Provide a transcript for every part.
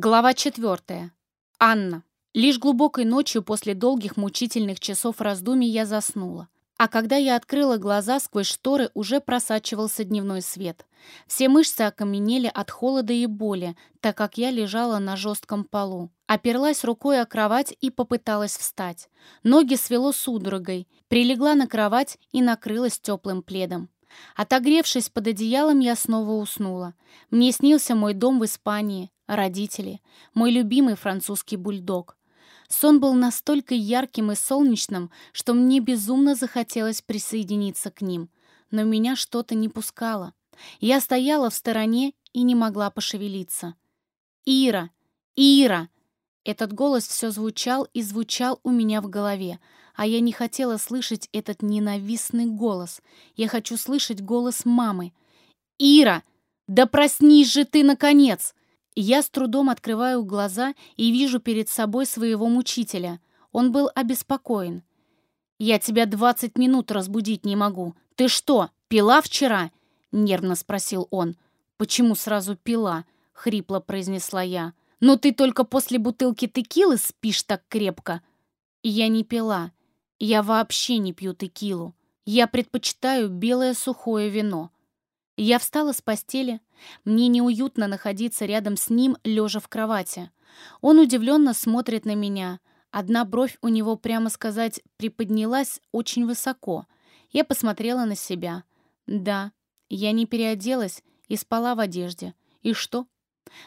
Глава четвертая. Анна. Лишь глубокой ночью после долгих мучительных часов раздумий я заснула. А когда я открыла глаза, сквозь шторы уже просачивался дневной свет. Все мышцы окаменели от холода и боли, так как я лежала на жестком полу. Оперлась рукой о кровать и попыталась встать. Ноги свело судорогой, прилегла на кровать и накрылась теплым пледом. Отогревшись под одеялом, я снова уснула. Мне снился мой дом в Испании, родители, мой любимый французский бульдог. Сон был настолько ярким и солнечным, что мне безумно захотелось присоединиться к ним, но меня что-то не пускало. Я стояла в стороне и не могла пошевелиться. «Ира! Ира!» Этот голос все звучал и звучал у меня в голове, а я не хотела слышать этот ненавистный голос. Я хочу слышать голос мамы. «Ира! Да проснись же ты, наконец!» Я с трудом открываю глаза и вижу перед собой своего мучителя. Он был обеспокоен. «Я тебя двадцать минут разбудить не могу. Ты что, пила вчера?» — нервно спросил он. «Почему сразу пила?» — хрипло произнесла я. «Но ты только после бутылки текилы спишь так крепко». «Я не пила. Я вообще не пью текилу. Я предпочитаю белое сухое вино. Я встала с постели. Мне неуютно находиться рядом с ним, лежа в кровати. Он удивленно смотрит на меня. Одна бровь у него, прямо сказать, приподнялась очень высоко. Я посмотрела на себя. Да, я не переоделась и спала в одежде. И что?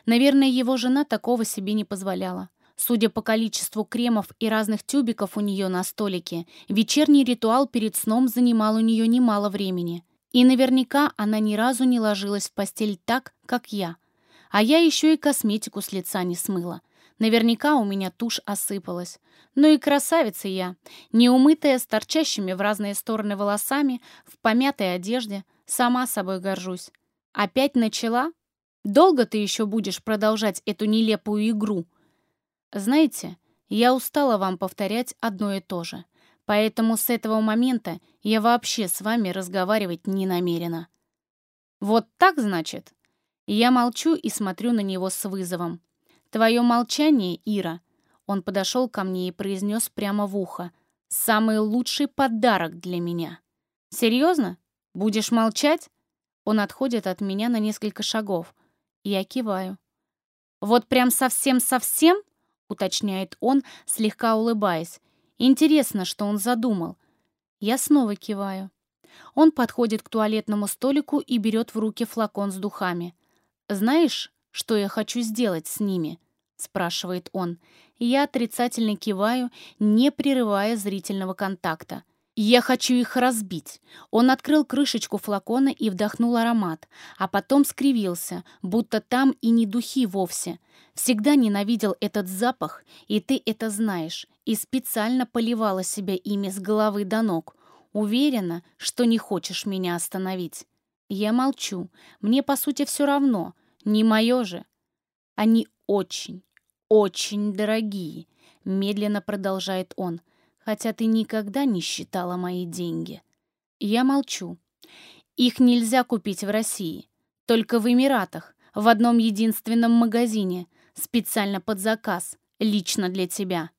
Наверное, его жена такого себе не позволяла. Судя по количеству кремов и разных тюбиков у нее на столике, вечерний ритуал перед сном занимал у нее немало времени. И наверняка она ни разу не ложилась в постель так, как я. А я еще и косметику с лица не смыла. Наверняка у меня тушь осыпалась. Ну и красавица я, неумытая, с торчащими в разные стороны волосами, в помятой одежде, сама собой горжусь. Опять начала? Долго ты еще будешь продолжать эту нелепую игру?» Знаете, я устала вам повторять одно и то же. Поэтому с этого момента я вообще с вами разговаривать не намерена. Вот так, значит? Я молчу и смотрю на него с вызовом. Твое молчание, Ира, он подошел ко мне и произнес прямо в ухо, самый лучший подарок для меня. Серьезно? Будешь молчать? Он отходит от меня на несколько шагов. Я киваю. Вот прям совсем-совсем? уточняет он, слегка улыбаясь. Интересно, что он задумал. Я снова киваю. Он подходит к туалетному столику и берет в руки флакон с духами. «Знаешь, что я хочу сделать с ними?» — спрашивает он. Я отрицательно киваю, не прерывая зрительного контакта. «Я хочу их разбить». Он открыл крышечку флакона и вдохнул аромат, а потом скривился, будто там и не духи вовсе. Всегда ненавидел этот запах, и ты это знаешь, и специально поливала себя ими с головы до ног. Уверена, что не хочешь меня остановить. Я молчу. Мне, по сути, все равно. Не мое же. Они очень, очень дорогие, медленно продолжает он хотя ты никогда не считала мои деньги. Я молчу. Их нельзя купить в России, только в Эмиратах, в одном единственном магазине, специально под заказ, лично для тебя.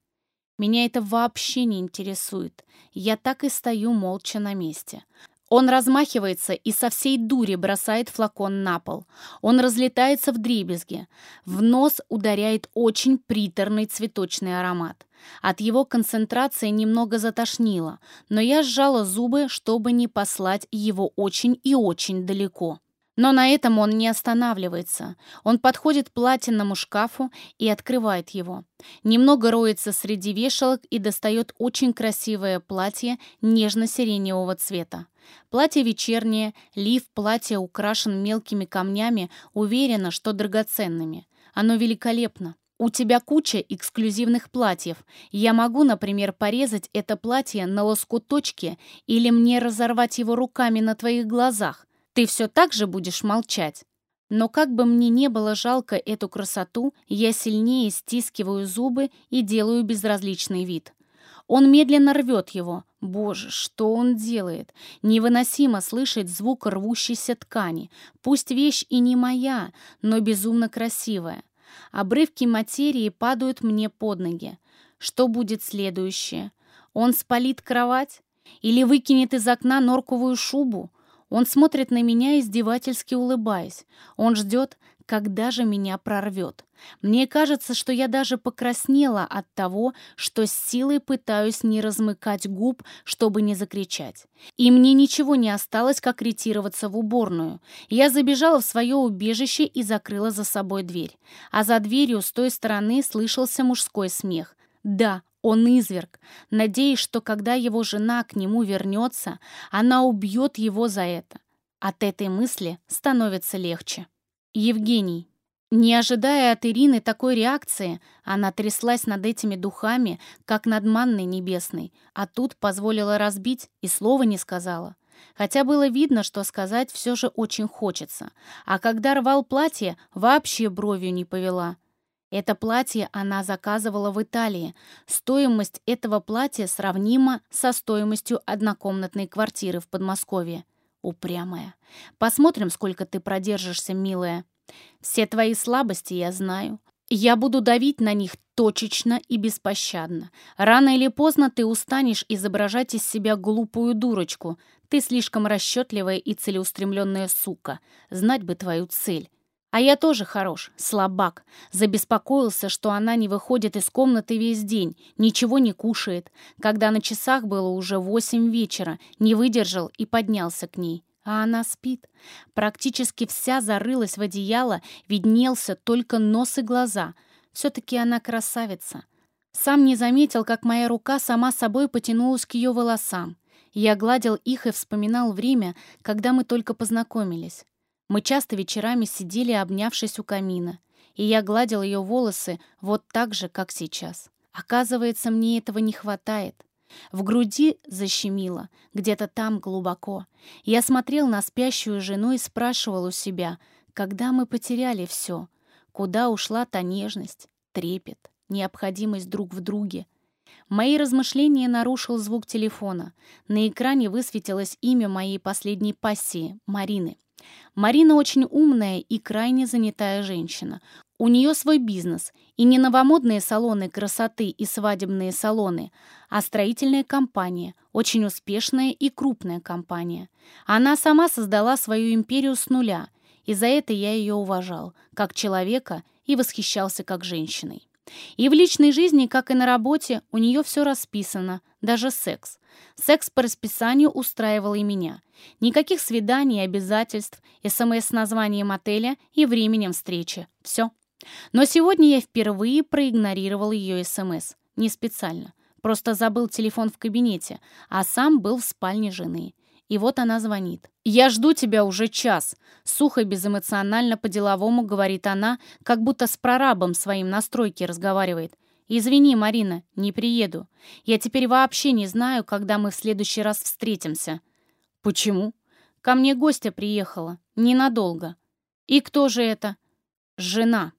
Меня это вообще не интересует. Я так и стою молча на месте. Он размахивается и со всей дури бросает флакон на пол. Он разлетается в дребезги. В нос ударяет очень приторный цветочный аромат. От его концентрации немного затошнило, но я сжала зубы, чтобы не послать его очень и очень далеко. Но на этом он не останавливается. Он подходит к платинному шкафу и открывает его. Немного роется среди вешалок и достает очень красивое платье нежно-сиреневого цвета. Платье вечернее, лиф платья украшен мелкими камнями, уверена, что драгоценными. Оно великолепно. У тебя куча эксклюзивных платьев. Я могу, например, порезать это платье на лоскуточки или мне разорвать его руками на твоих глазах. Ты все так же будешь молчать. Но как бы мне не было жалко эту красоту, я сильнее стискиваю зубы и делаю безразличный вид. Он медленно рвет его. Боже, что он делает? Невыносимо слышать звук рвущейся ткани. Пусть вещь и не моя, но безумно красивая. Обрывки материи падают мне под ноги. Что будет следующее? Он спалит кровать? Или выкинет из окна норковую шубу? Он смотрит на меня, издевательски улыбаясь. Он ждет, когда же меня прорвет. Мне кажется, что я даже покраснела от того, что с силой пытаюсь не размыкать губ, чтобы не закричать. И мне ничего не осталось, как ретироваться в уборную. Я забежала в свое убежище и закрыла за собой дверь. А за дверью с той стороны слышался мужской смех. Да, он изверг, надеясь, что когда его жена к нему вернется, она убьет его за это. От этой мысли становится легче. Евгений. Не ожидая от Ирины такой реакции, она тряслась над этими духами, как над манной небесной, а тут позволила разбить и слова не сказала. Хотя было видно, что сказать все же очень хочется. А когда рвал платье, вообще бровью не повела. Это платье она заказывала в Италии. Стоимость этого платья сравнима со стоимостью однокомнатной квартиры в Подмосковье. Упрямая. Посмотрим, сколько ты продержишься, милая. Все твои слабости я знаю. Я буду давить на них точечно и беспощадно. Рано или поздно ты устанешь изображать из себя глупую дурочку. Ты слишком расчетливая и целеустремленная сука. Знать бы твою цель. А я тоже хорош, слабак. Забеспокоился, что она не выходит из комнаты весь день, ничего не кушает. Когда на часах было уже восемь вечера, не выдержал и поднялся к ней. А она спит. Практически вся зарылась в одеяло, виднелся только нос и глаза. Все-таки она красавица. Сам не заметил, как моя рука сама собой потянулась к ее волосам. Я гладил их и вспоминал время, когда мы только познакомились. Мы часто вечерами сидели, обнявшись у камина, и я гладил ее волосы вот так же, как сейчас. Оказывается, мне этого не хватает. В груди защемило, где-то там глубоко. Я смотрел на спящую жену и спрашивал у себя, когда мы потеряли все, куда ушла та нежность, трепет, необходимость друг в друге. Мои размышления нарушил звук телефона. На экране высветилось имя моей последней пассии — Марины. Марина очень умная и крайне занятая женщина. У нее свой бизнес, и не новомодные салоны красоты и свадебные салоны, а строительная компания, очень успешная и крупная компания. Она сама создала свою империю с нуля, и за это я ее уважал, как человека, и восхищался как женщиной. И в личной жизни, как и на работе, у нее все расписано, даже секс. Секс по расписанию устраивал и меня. Никаких свиданий, обязательств, СМС с названием отеля и временем встречи. Все. Но сегодня я впервые проигнорировал ее СМС. Не специально. Просто забыл телефон в кабинете, а сам был в спальне жены. И вот она звонит. «Я жду тебя уже час», — сухо, безэмоционально по-деловому говорит она, как будто с прорабом своим на стройке разговаривает. «Извини, Марина, не приеду. Я теперь вообще не знаю, когда мы в следующий раз встретимся». «Почему?» «Ко мне гостья приехала. Ненадолго». «И кто же это?» «Жена».